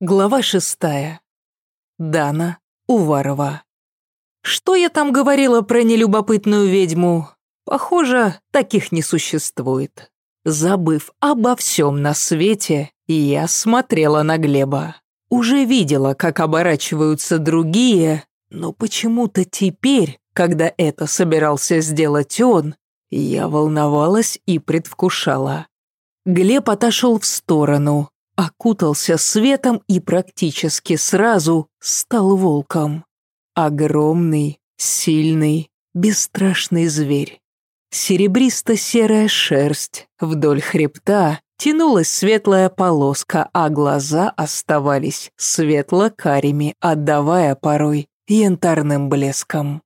Глава шестая. Дана Уварова. Что я там говорила про нелюбопытную ведьму? Похоже, таких не существует. Забыв обо всем на свете, я смотрела на Глеба. Уже видела, как оборачиваются другие, но почему-то теперь, когда это собирался сделать он, я волновалась и предвкушала. Глеб отошел в сторону, окутался светом и практически сразу стал волком. Огромный, сильный, бесстрашный зверь. Серебристо-серая шерсть, вдоль хребта тянулась светлая полоска, а глаза оставались светло-карими, отдавая порой янтарным блеском.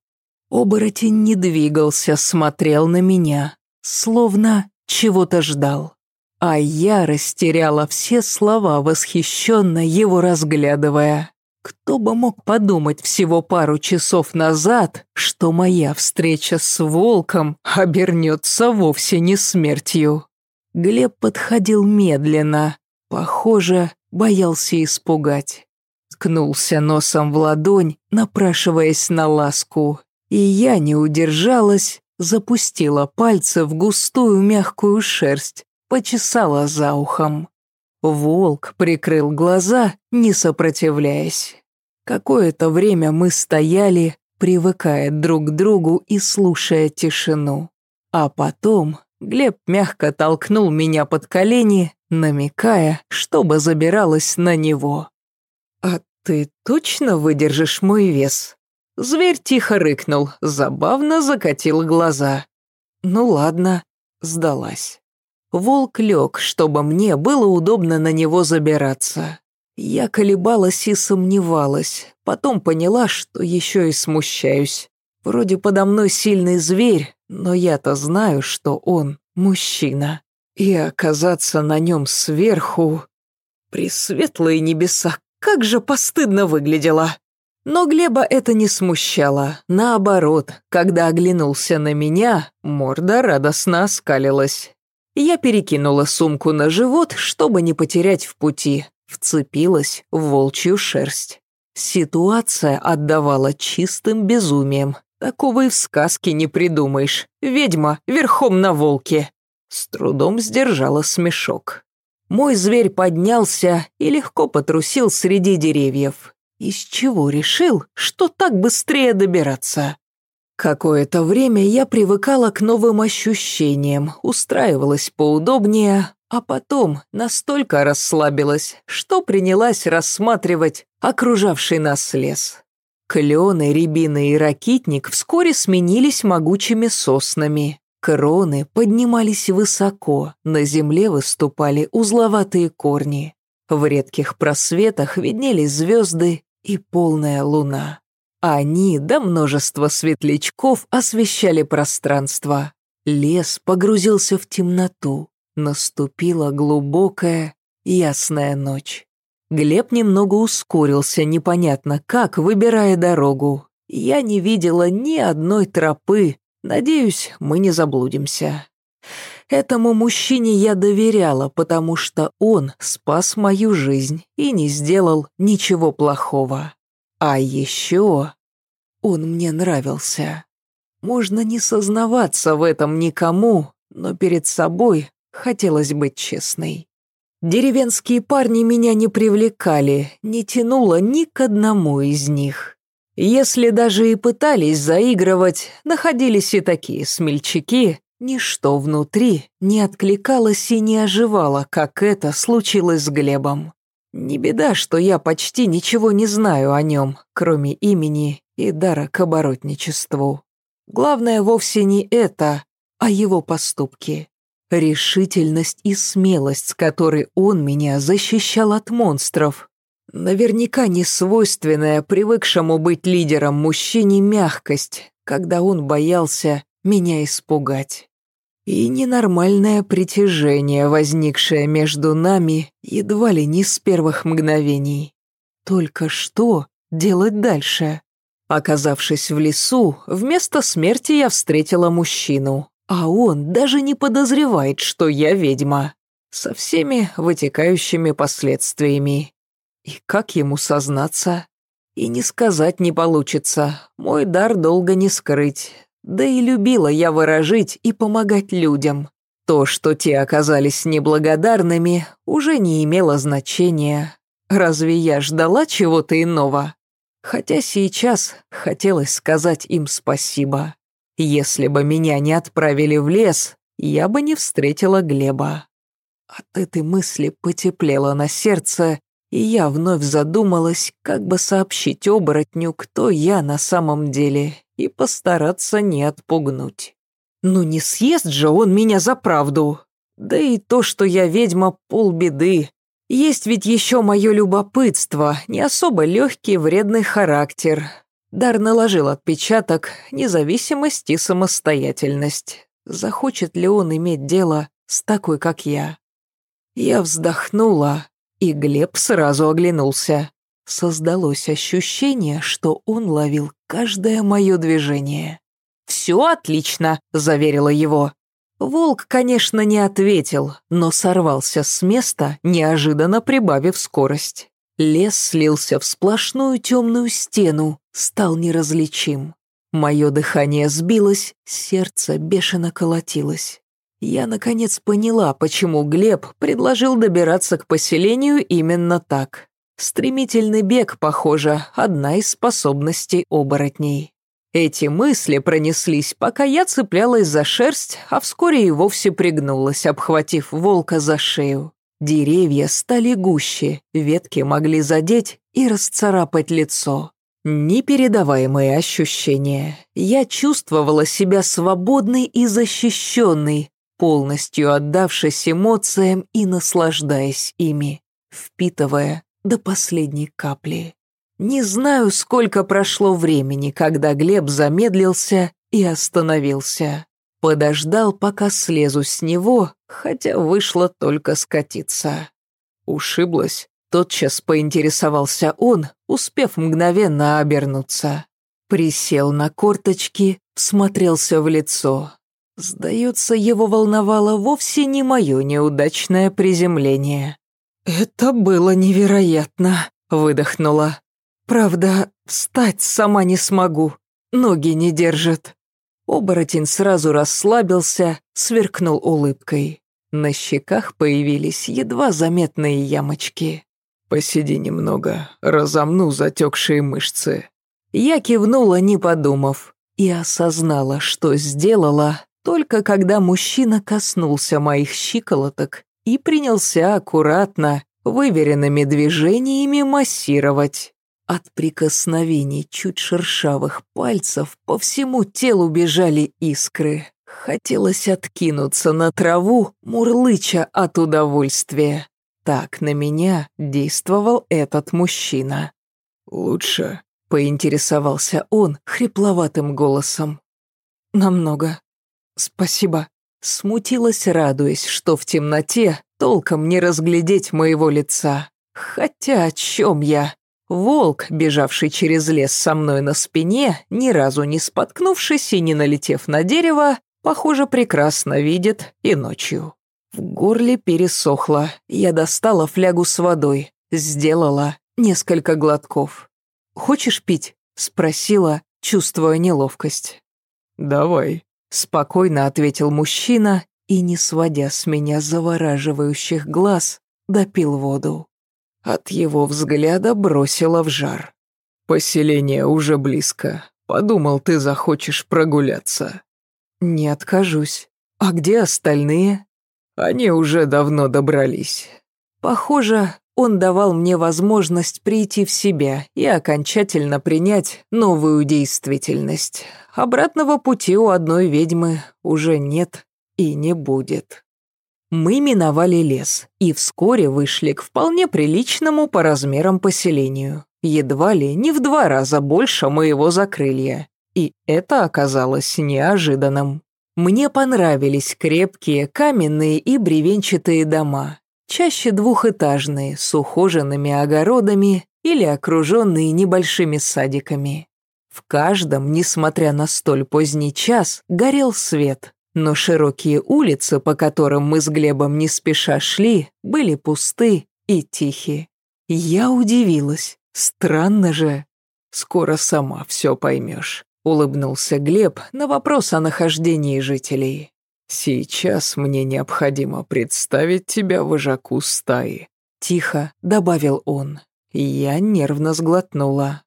Оборотень не двигался, смотрел на меня, словно чего-то ждал. А я растеряла все слова, восхищенно его разглядывая. Кто бы мог подумать всего пару часов назад, что моя встреча с волком обернется вовсе не смертью. Глеб подходил медленно, похоже, боялся испугать. Ткнулся носом в ладонь, напрашиваясь на ласку, и я не удержалась, запустила пальцы в густую мягкую шерсть, почесала за ухом. Волк прикрыл глаза, не сопротивляясь. Какое-то время мы стояли, привыкая друг к другу и слушая тишину. А потом Глеб мягко толкнул меня под колени, намекая, чтобы забиралась на него. «А ты точно выдержишь мой вес?» Зверь тихо рыкнул, забавно закатил глаза. «Ну ладно», сдалась. Волк лег, чтобы мне было удобно на него забираться. Я колебалась и сомневалась, потом поняла, что еще и смущаюсь. Вроде подо мной сильный зверь, но я-то знаю, что он мужчина. И оказаться на нем сверху... Пресветлые небеса, как же постыдно выглядело. Но Глеба это не смущало. Наоборот, когда оглянулся на меня, морда радостно оскалилась. Я перекинула сумку на живот, чтобы не потерять в пути, вцепилась в волчью шерсть. Ситуация отдавала чистым безумием. Такого и в сказке не придумаешь. Ведьма верхом на волке. С трудом сдержала смешок. Мой зверь поднялся и легко потрусил среди деревьев. Из чего решил, что так быстрее добираться? Какое-то время я привыкала к новым ощущениям, устраивалась поудобнее, а потом настолько расслабилась, что принялась рассматривать окружавший нас лес. Клены, рябины и ракитник вскоре сменились могучими соснами. Кроны поднимались высоко, на земле выступали узловатые корни. В редких просветах виднелись звезды и полная луна. Они до множества светлячков освещали пространство. Лес погрузился в темноту. Наступила глубокая, ясная ночь. Глеб немного ускорился, непонятно как, выбирая дорогу. Я не видела ни одной тропы. Надеюсь, мы не заблудимся. Этому мужчине я доверяла, потому что он спас мою жизнь и не сделал ничего плохого. А еще он мне нравился. Можно не сознаваться в этом никому, но перед собой хотелось быть честной. Деревенские парни меня не привлекали, не тянуло ни к одному из них. Если даже и пытались заигрывать, находились и такие смельчаки, ничто внутри не откликалось и не оживало, как это случилось с Глебом. Не беда, что я почти ничего не знаю о нем, кроме имени и дара к оборотничеству. Главное вовсе не это, а его поступки. Решительность и смелость, с которой он меня защищал от монстров. Наверняка не свойственная привыкшему быть лидером мужчине мягкость, когда он боялся меня испугать и ненормальное притяжение, возникшее между нами едва ли не с первых мгновений. Только что делать дальше? Оказавшись в лесу, вместо смерти я встретила мужчину, а он даже не подозревает, что я ведьма, со всеми вытекающими последствиями. И как ему сознаться? И не сказать не получится, мой дар долго не скрыть. Да и любила я выражить и помогать людям. То, что те оказались неблагодарными, уже не имело значения. Разве я ждала чего-то иного? Хотя сейчас хотелось сказать им спасибо. Если бы меня не отправили в лес, я бы не встретила Глеба. От этой мысли потеплело на сердце, и я вновь задумалась, как бы сообщить оборотню, кто я на самом деле, и постараться не отпугнуть. Ну не съест же он меня за правду. Да и то, что я ведьма, полбеды. Есть ведь еще мое любопытство, не особо легкий вредный характер. Дар наложил отпечаток, независимость и самостоятельность. Захочет ли он иметь дело с такой, как я? Я вздохнула, и Глеб сразу оглянулся. Создалось ощущение, что он ловил каждое мое движение. «Все отлично», — заверила его. Волк, конечно, не ответил, но сорвался с места, неожиданно прибавив скорость. Лес слился в сплошную темную стену, стал неразличим. Мое дыхание сбилось, сердце бешено колотилось. Я, наконец, поняла, почему Глеб предложил добираться к поселению именно так. Стремительный бег, похоже, одна из способностей оборотней. Эти мысли пронеслись, пока я цеплялась за шерсть, а вскоре и вовсе пригнулась, обхватив волка за шею. Деревья стали гуще, ветки могли задеть и расцарапать лицо. Непередаваемые ощущения. Я чувствовала себя свободной и защищенной, полностью отдавшись эмоциям и наслаждаясь ими, впитывая до последней капли. Не знаю, сколько прошло времени, когда Глеб замедлился и остановился. Подождал, пока слезу с него, хотя вышло только скатиться. Ушиблась, тотчас поинтересовался он, успев мгновенно обернуться. Присел на корточки, всмотрелся в лицо. Сдается, его волновало вовсе не мое неудачное приземление. «Это было невероятно», — выдохнула. «Правда, встать сама не смогу, ноги не держат». Оборотень сразу расслабился, сверкнул улыбкой. На щеках появились едва заметные ямочки. «Посиди немного, разомну затекшие мышцы». Я кивнула, не подумав, и осознала, что сделала, только когда мужчина коснулся моих щиколоток и принялся аккуратно, выверенными движениями массировать. От прикосновений чуть шершавых пальцев по всему телу бежали искры. Хотелось откинуться на траву, мурлыча от удовольствия. Так на меня действовал этот мужчина. «Лучше», — поинтересовался он хрипловатым голосом. «Намного», «Спасибо». Смутилась, радуясь, что в темноте толком не разглядеть моего лица. Хотя о чем я? Волк, бежавший через лес со мной на спине, ни разу не споткнувшись и не налетев на дерево, похоже, прекрасно видит и ночью. В горле пересохло, я достала флягу с водой, сделала несколько глотков. «Хочешь пить?» — спросила, чувствуя неловкость. «Давай», Спокойно ответил мужчина и, не сводя с меня завораживающих глаз, допил воду. От его взгляда бросило в жар. «Поселение уже близко. Подумал, ты захочешь прогуляться». «Не откажусь. А где остальные?» «Они уже давно добрались». Похоже, он давал мне возможность прийти в себя и окончательно принять новую действительность. Обратного пути у одной ведьмы уже нет и не будет. Мы миновали лес и вскоре вышли к вполне приличному по размерам поселению. Едва ли не в два раза больше моего закрылья. И это оказалось неожиданным. Мне понравились крепкие каменные и бревенчатые дома, чаще двухэтажные, с ухоженными огородами или окруженные небольшими садиками. В каждом, несмотря на столь поздний час, горел свет, но широкие улицы, по которым мы с Глебом не спеша шли, были пусты и тихи. Я удивилась. Странно же. «Скоро сама все поймешь», — улыбнулся Глеб на вопрос о нахождении жителей. «Сейчас мне необходимо представить тебя вожаку стаи», — тихо добавил он. Я нервно сглотнула.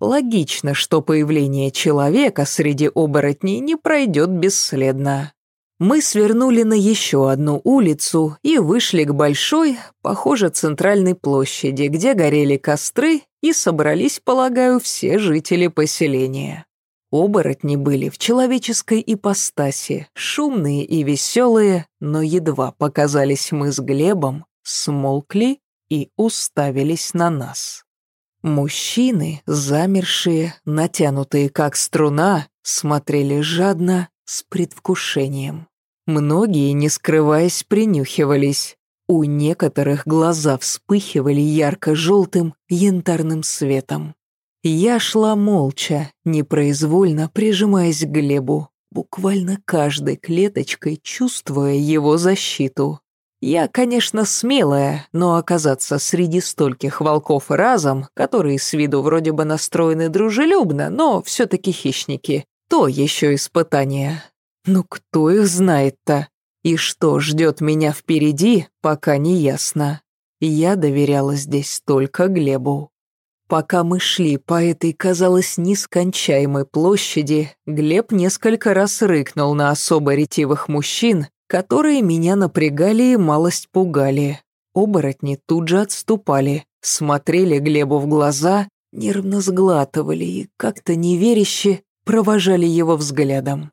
Логично, что появление человека среди оборотней не пройдет бесследно. Мы свернули на еще одну улицу и вышли к большой, похоже, центральной площади, где горели костры и собрались, полагаю, все жители поселения. Оборотни были в человеческой ипостаси, шумные и веселые, но едва показались мы с Глебом, смолкли и уставились на нас. Мужчины, замершие, натянутые как струна, смотрели жадно, с предвкушением. Многие, не скрываясь, принюхивались. У некоторых глаза вспыхивали ярко-желтым янтарным светом. Я шла молча, непроизвольно прижимаясь к Глебу, буквально каждой клеточкой чувствуя его защиту. Я, конечно, смелая, но оказаться среди стольких волков разом, которые с виду вроде бы настроены дружелюбно, но все-таки хищники, то еще испытание. Ну кто их знает-то? И что ждет меня впереди, пока не ясно. Я доверяла здесь только Глебу. Пока мы шли по этой, казалось, нескончаемой площади, Глеб несколько раз рыкнул на особо ретивых мужчин, которые меня напрягали и малость пугали. Оборотни тут же отступали, смотрели Глебу в глаза, нервно сглатывали и как-то неверяще провожали его взглядом.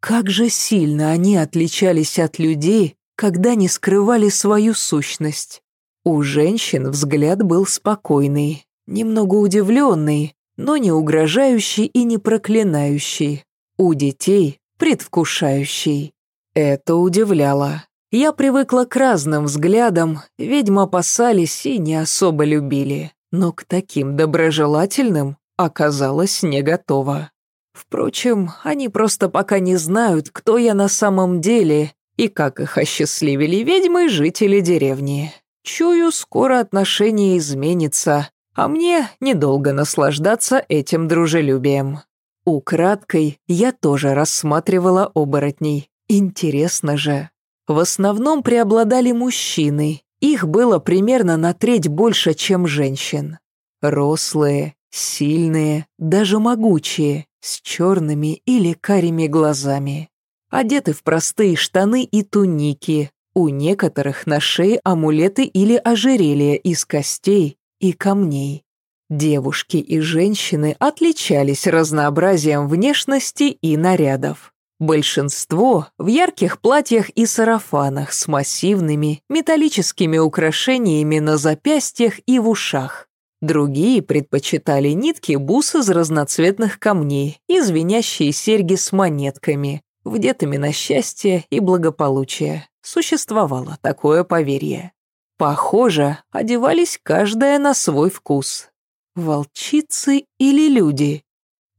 Как же сильно они отличались от людей, когда не скрывали свою сущность. У женщин взгляд был спокойный, немного удивленный, но не угрожающий и не проклинающий. У детей предвкушающий. Это удивляло. Я привыкла к разным взглядам, ведьм опасались и не особо любили, но к таким доброжелательным оказалась не готова. Впрочем, они просто пока не знают, кто я на самом деле и как их осчастливили ведьмы жители деревни. Чую, скоро отношение изменится, а мне недолго наслаждаться этим дружелюбием. Украдкой я тоже рассматривала оборотней. Интересно же. В основном преобладали мужчины. Их было примерно на треть больше, чем женщин. Рослые, сильные, даже могучие, с черными или карими глазами. Одеты в простые штаны и туники. У некоторых на шее амулеты или ожерелья из костей и камней. Девушки и женщины отличались разнообразием внешности и нарядов. Большинство в ярких платьях и сарафанах с массивными металлическими украшениями на запястьях и в ушах. Другие предпочитали нитки бус из разноцветных камней и звенящие серьги с монетками, вдетыми на счастье и благополучие. Существовало такое поверье. Похоже, одевались каждая на свой вкус. Волчицы или люди?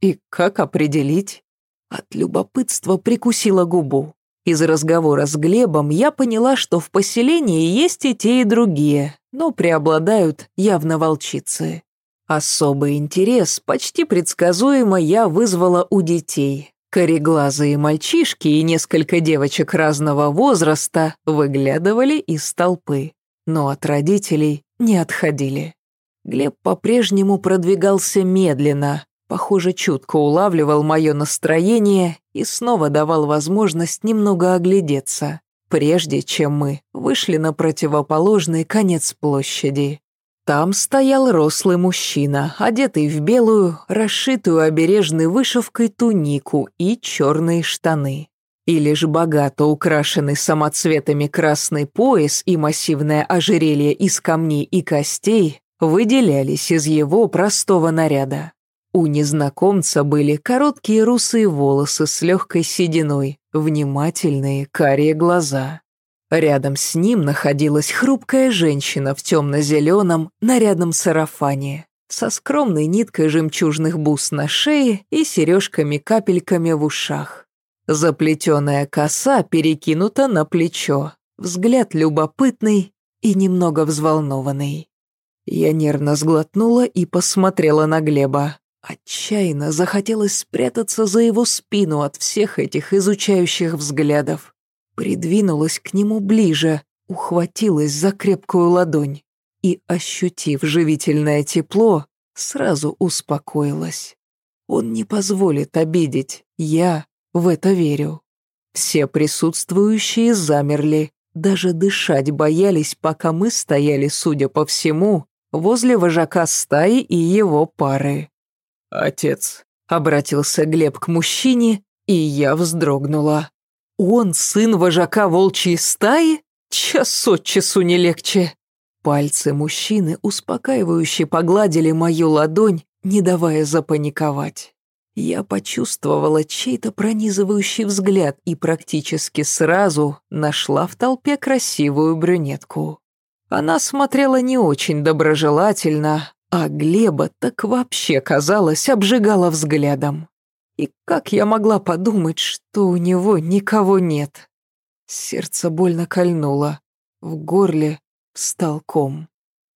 И как определить? От любопытства прикусила губу. Из разговора с Глебом я поняла, что в поселении есть и те, и другие, но преобладают явно волчицы. Особый интерес почти предсказуемо я вызвала у детей. Кореглазые мальчишки и несколько девочек разного возраста выглядывали из толпы, но от родителей не отходили. Глеб по-прежнему продвигался медленно, Похоже, чутко улавливал мое настроение и снова давал возможность немного оглядеться, прежде чем мы вышли на противоположный конец площади. Там стоял рослый мужчина, одетый в белую, расшитую обережной вышивкой тунику и черные штаны. И лишь богато украшенный самоцветами красный пояс и массивное ожерелье из камней и костей выделялись из его простого наряда. У незнакомца были короткие русые волосы с легкой сединой, внимательные карие глаза. Рядом с ним находилась хрупкая женщина в темно-зеленом нарядном сарафане со скромной ниткой жемчужных бус на шее и сережками-капельками в ушах. Заплетенная коса перекинута на плечо, взгляд любопытный и немного взволнованный. Я нервно сглотнула и посмотрела на Глеба. Отчаянно захотелось спрятаться за его спину от всех этих изучающих взглядов. Придвинулась к нему ближе, ухватилась за крепкую ладонь и, ощутив живительное тепло, сразу успокоилась. Он не позволит обидеть, я в это верю. Все присутствующие замерли, даже дышать боялись, пока мы стояли, судя по всему, возле вожака стаи и его пары. «Отец», — обратился Глеб к мужчине, и я вздрогнула. «Он сын вожака волчьей стаи? Час от часу не легче». Пальцы мужчины успокаивающе погладили мою ладонь, не давая запаниковать. Я почувствовала чей-то пронизывающий взгляд и практически сразу нашла в толпе красивую брюнетку. Она смотрела не очень доброжелательно, а Глеба так вообще, казалось, обжигала взглядом. И как я могла подумать, что у него никого нет? Сердце больно кольнуло, в горле встал ком.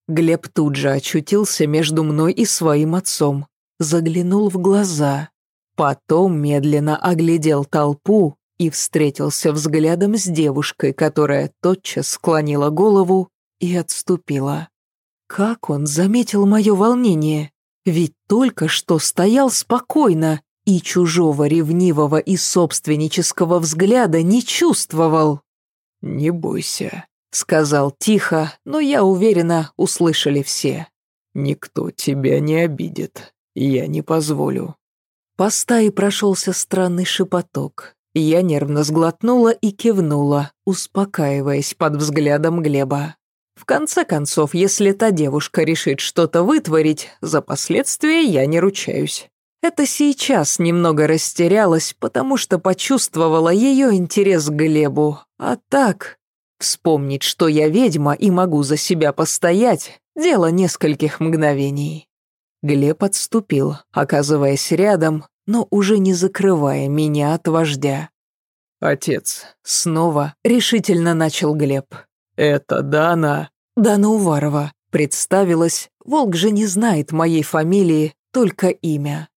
Глеб тут же очутился между мной и своим отцом, заглянул в глаза, потом медленно оглядел толпу и встретился взглядом с девушкой, которая тотчас склонила голову и отступила. Как он заметил мое волнение? Ведь только что стоял спокойно и чужого ревнивого и собственнического взгляда не чувствовал. «Не бойся», — сказал тихо, но я уверена, услышали все. «Никто тебя не обидит. Я не позволю». По стае прошелся странный шепоток. Я нервно сглотнула и кивнула, успокаиваясь под взглядом Глеба. В конце концов, если та девушка решит что-то вытворить, за последствия я не ручаюсь. Это сейчас немного растерялась, потому что почувствовала ее интерес к Глебу. А так, вспомнить, что я ведьма и могу за себя постоять, дело нескольких мгновений. Глеб отступил, оказываясь рядом, но уже не закрывая меня от вождя. «Отец», — снова решительно начал Глеб. «Это Дана». Дана Уварова. Представилась. Волк же не знает моей фамилии, только имя.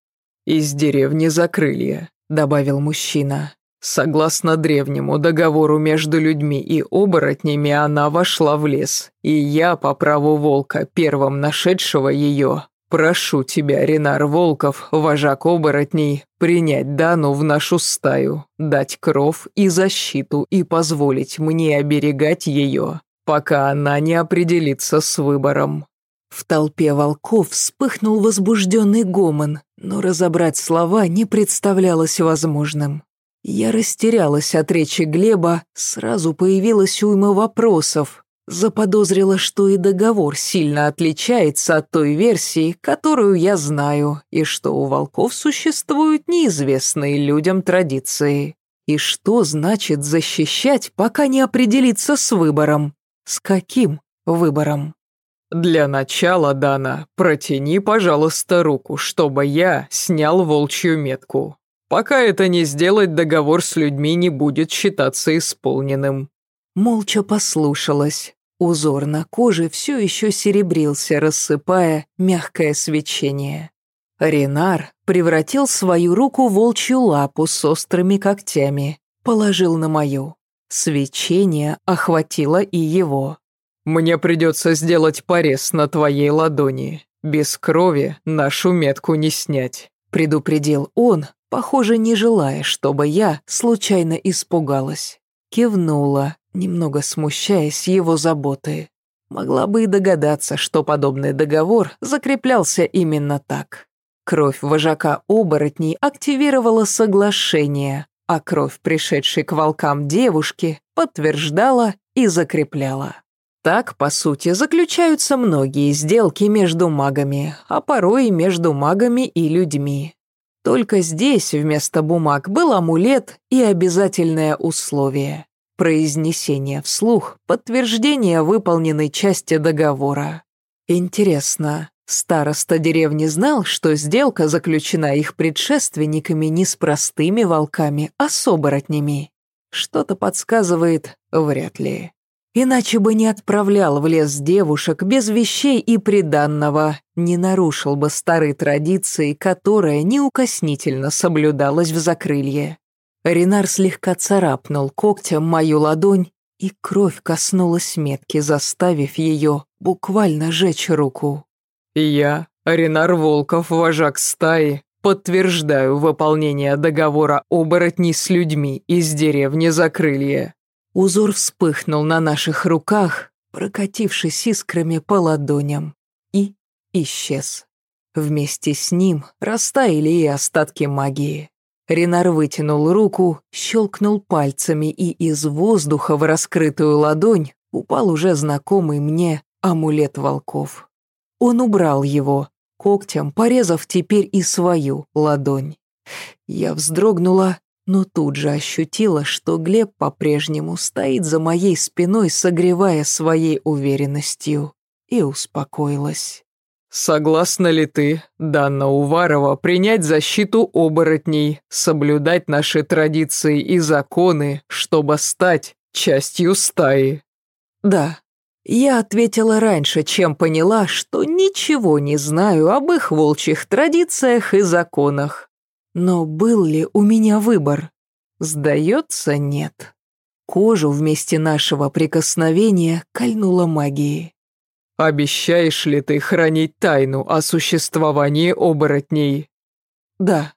«Из деревни Закрылья», — добавил мужчина. «Согласно древнему договору между людьми и оборотнями, она вошла в лес, и я, по праву волка, первым нашедшего ее, прошу тебя, Ренар Волков, вожак оборотней, принять Дану в нашу стаю, дать кров и защиту и позволить мне оберегать ее, пока она не определится с выбором». В толпе волков вспыхнул возбужденный гомон, но разобрать слова не представлялось возможным. Я растерялась от речи Глеба, сразу появилась уйма вопросов. Заподозрила, что и договор сильно отличается от той версии, которую я знаю, и что у волков существуют неизвестные людям традиции. И что значит защищать, пока не определиться с выбором? С каким выбором? «Для начала, Дана, протяни, пожалуйста, руку, чтобы я снял волчью метку. Пока это не сделать, договор с людьми не будет считаться исполненным». Молча послушалась. Узор на коже все еще серебрился, рассыпая мягкое свечение. Ренар превратил свою руку в волчью лапу с острыми когтями, положил на мою. Свечение охватило и его. «Мне придется сделать порез на твоей ладони. Без крови нашу метку не снять», — предупредил он, похоже, не желая, чтобы я случайно испугалась. Кивнула, немного смущаясь его заботы. Могла бы и догадаться, что подобный договор закреплялся именно так. Кровь вожака оборотней активировала соглашение, а кровь, пришедшей к волкам девушки, подтверждала и закрепляла. Так, по сути, заключаются многие сделки между магами, а порой и между магами и людьми. Только здесь вместо бумаг был амулет и обязательное условие – произнесение вслух подтверждения выполненной части договора. Интересно, Староста деревни знал, что сделка заключена их предшественниками не с простыми волками, а с оборотнями. Что-то подсказывает, вряд ли. Иначе бы не отправлял в лес девушек без вещей и приданного, не нарушил бы старой традиции, которая неукоснительно соблюдалась в закрылье. Ренар слегка царапнул когтем мою ладонь, и кровь коснулась метки, заставив ее буквально жечь руку. «Я, Ренар Волков, вожак стаи, подтверждаю выполнение договора оборотней с людьми из деревни Закрылье». Узор вспыхнул на наших руках, прокатившись искрами по ладоням, и исчез. Вместе с ним растаяли и остатки магии. Ренар вытянул руку, щелкнул пальцами, и из воздуха в раскрытую ладонь упал уже знакомый мне амулет волков. Он убрал его, когтем порезав теперь и свою ладонь. Я вздрогнула, но тут же ощутила, что Глеб по-прежнему стоит за моей спиной, согревая своей уверенностью, и успокоилась. «Согласна ли ты, Данна Уварова, принять защиту оборотней, соблюдать наши традиции и законы, чтобы стать частью стаи?» «Да». Я ответила раньше, чем поняла, что ничего не знаю об их волчьих традициях и законах. Но был ли у меня выбор? Сдается, нет. Кожу вместе нашего прикосновения кольнула магией. «Обещаешь ли ты хранить тайну о существовании оборотней?» «Да».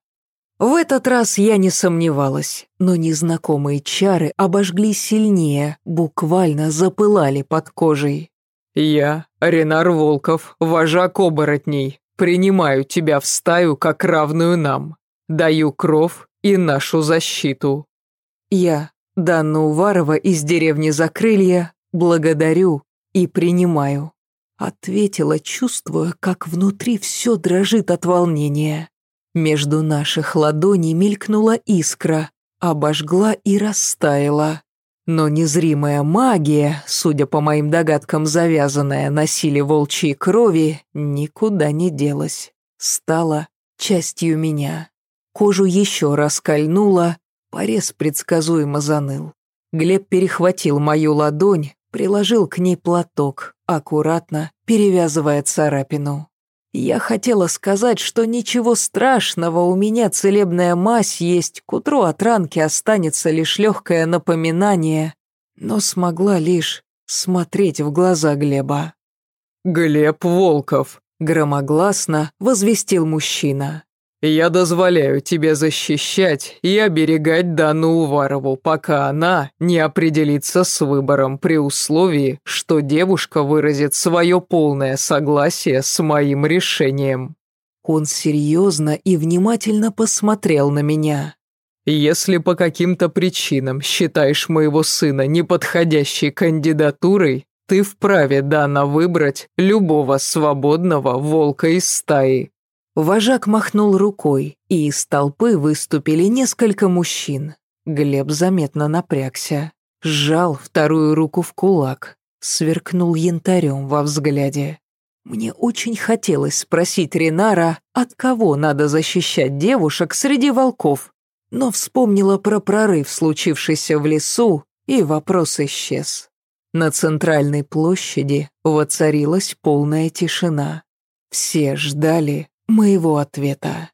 В этот раз я не сомневалась, но незнакомые чары обожгли сильнее, буквально запылали под кожей. «Я, Ренар Волков, вожак оборотней, принимаю тебя в стаю как равную нам. Даю кров и нашу защиту». Я, Данна Уварова из деревни Закрылья, благодарю и принимаю. Ответила, чувствуя, как внутри все дрожит от волнения. Между наших ладоней мелькнула искра, обожгла и растаяла. Но незримая магия, судя по моим догадкам завязанная на силе волчьей крови, никуда не делась. Стала частью меня. Кожу еще раз кольнула, порез предсказуемо заныл. Глеб перехватил мою ладонь, приложил к ней платок, аккуратно перевязывая царапину. Я хотела сказать, что ничего страшного, у меня целебная мазь есть, к утру от ранки останется лишь легкое напоминание, но смогла лишь смотреть в глаза Глеба. «Глеб Волков», — громогласно возвестил мужчина. Я дозволяю тебе защищать и оберегать Дану Уварову, пока она не определится с выбором при условии, что девушка выразит свое полное согласие с моим решением». Он серьезно и внимательно посмотрел на меня. «Если по каким-то причинам считаешь моего сына неподходящей кандидатурой, ты вправе, Дана, выбрать любого свободного волка из стаи. Вожак махнул рукой, и из толпы выступили несколько мужчин. Глеб заметно напрягся, сжал вторую руку в кулак, сверкнул янтарем во взгляде. Мне очень хотелось спросить Ренара, от кого надо защищать девушек среди волков, но вспомнила про прорыв, случившийся в лесу, и вопрос исчез. На центральной площади воцарилась полная тишина. Все ждали, моего ответа.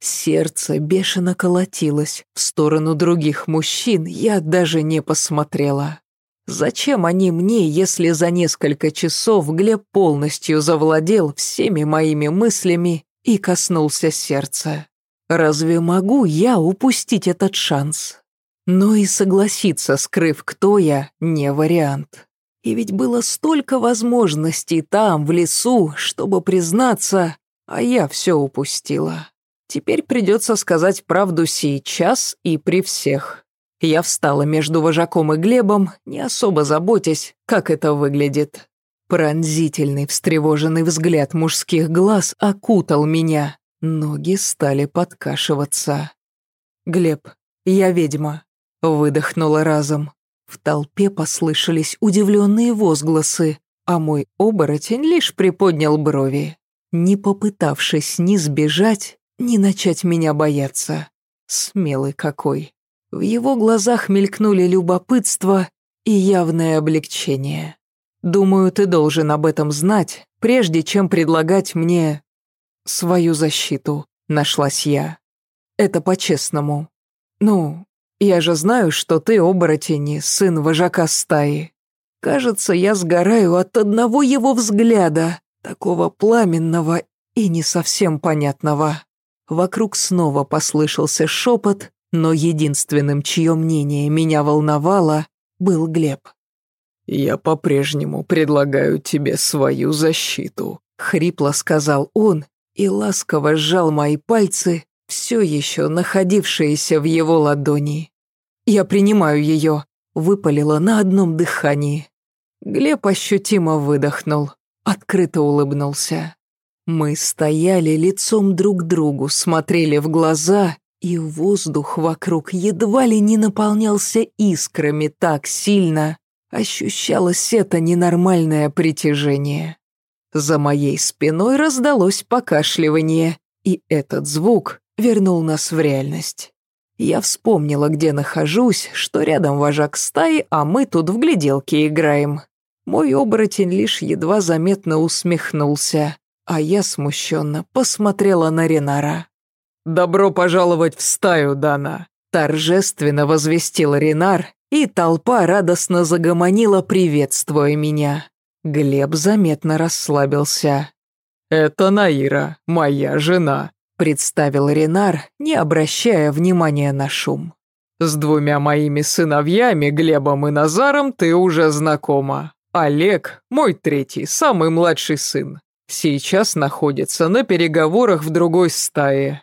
Сердце бешено колотилось. В сторону других мужчин я даже не посмотрела. Зачем они мне, если за несколько часов Глеб полностью завладел всеми моими мыслями и коснулся сердца? Разве могу я упустить этот шанс? Но и согласиться, скрыв, кто я, не вариант. И ведь было столько возможностей там, в лесу, чтобы признаться, а я все упустила. Теперь придется сказать правду сейчас и при всех. Я встала между вожаком и Глебом, не особо заботясь, как это выглядит. Пронзительный, встревоженный взгляд мужских глаз окутал меня. Ноги стали подкашиваться. «Глеб, я ведьма», — выдохнула разом. В толпе послышались удивленные возгласы, а мой оборотень лишь приподнял брови не попытавшись ни сбежать, ни начать меня бояться. Смелый какой. В его глазах мелькнули любопытство и явное облегчение. Думаю, ты должен об этом знать, прежде чем предлагать мне свою защиту, нашлась я. Это по-честному. Ну, я же знаю, что ты оборотень сын вожака стаи. Кажется, я сгораю от одного его взгляда, такого пламенного и не совсем понятного. Вокруг снова послышался шепот, но единственным, чье мнение меня волновало, был Глеб. «Я по-прежнему предлагаю тебе свою защиту», — хрипло сказал он и ласково сжал мои пальцы, все еще находившиеся в его ладони. «Я принимаю ее», — выпалила на одном дыхании. Глеб ощутимо выдохнул, открыто улыбнулся. Мы стояли лицом друг к другу, смотрели в глаза, и воздух вокруг едва ли не наполнялся искрами так сильно, ощущалось это ненормальное притяжение. За моей спиной раздалось покашливание, и этот звук вернул нас в реальность. Я вспомнила, где нахожусь, что рядом вожак стаи, а мы тут в гляделке играем. Мой оборотень лишь едва заметно усмехнулся, а я смущенно посмотрела на Ренара. «Добро пожаловать в стаю, Дана!» Торжественно возвестил Ренар, и толпа радостно загомонила, приветствуя меня. Глеб заметно расслабился. «Это Наира, моя жена», — представил Ренар, не обращая внимания на шум. «С двумя моими сыновьями, Глебом и Назаром, ты уже знакома. Олег, мой третий, самый младший сын, сейчас находится на переговорах в другой стае».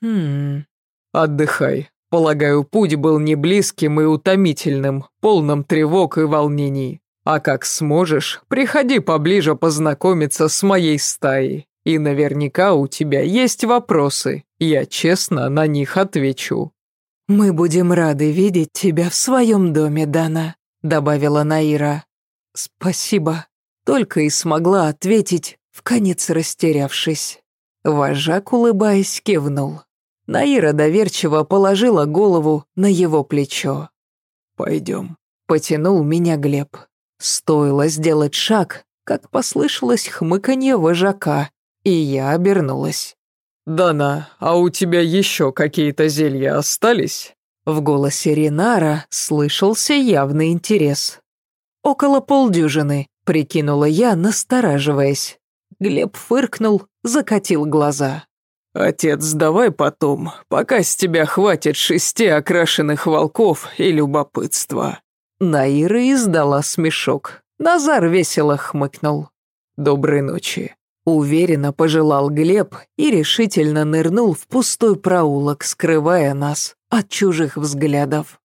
«Хм...» «Отдыхай. Полагаю, путь был не близким и утомительным, полным тревог и волнений. А как сможешь, приходи поближе познакомиться с моей стаей. И наверняка у тебя есть вопросы. Я честно на них отвечу». «Мы будем рады видеть тебя в своем доме, Дана», — добавила Наира. «Спасибо», — только и смогла ответить, вконец растерявшись. Вожак, улыбаясь, кивнул. Наира доверчиво положила голову на его плечо. «Пойдем», — потянул меня Глеб. Стоило сделать шаг, как послышалось хмыканье вожака, и я обернулась. «Дана, а у тебя еще какие-то зелья остались?» В голосе Ринара слышался явный интерес. «Около полдюжины», — прикинула я, настораживаясь. Глеб фыркнул, закатил глаза. «Отец, давай потом, пока с тебя хватит шести окрашенных волков и любопытства». Наира издала смешок. Назар весело хмыкнул. «Доброй ночи». Уверенно пожелал Глеб и решительно нырнул в пустой проулок, скрывая нас от чужих взглядов.